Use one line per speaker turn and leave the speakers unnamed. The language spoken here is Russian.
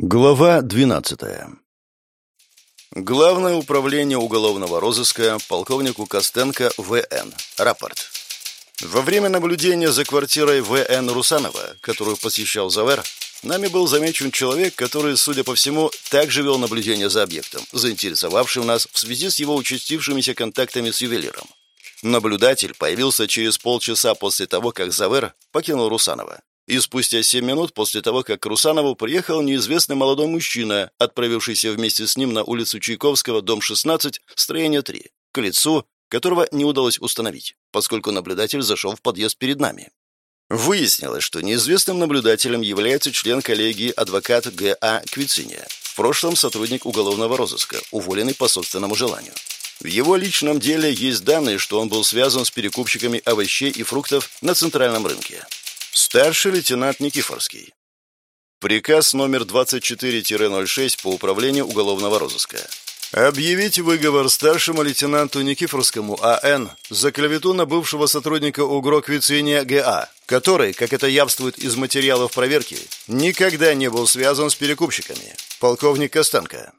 Глава 12. Главное управление уголовного розыска полковнику Костенко В.Н. Рапорт. Во время наблюдения за квартирой В.Н. Русанова, которую посещал Завер, нами был замечен человек, который, судя по всему, также вел наблюдение за объектом, заинтересовавшим нас в связи с его участившимися контактами с ювелиром. Наблюдатель появился через полчаса после того, как Завер покинул Русанова. И спустя семь минут после того, как к Русанову приехал неизвестный молодой мужчина, отправившийся вместе с ним на улицу Чайковского, дом 16, строение 3, к лицу, которого не удалось установить, поскольку наблюдатель зашел в подъезд перед нами. Выяснилось, что неизвестным наблюдателем является член коллегии адвокат Г.А. Квициния, в прошлом сотрудник уголовного розыска, уволенный по собственному желанию. В его личном деле есть данные, что он был связан с перекупщиками овощей и фруктов на центральном рынке. Старший лейтенант Никифорский. Приказ номер 24-06 по управлению уголовного розыска. Объявить выговор старшему лейтенанту Никифорскому А.Н. за клевету на бывшего сотрудника УГРО Квициния Г.А., который, как это явствует из материалов проверки, никогда не был связан с перекупщиками. Полковник Костенко.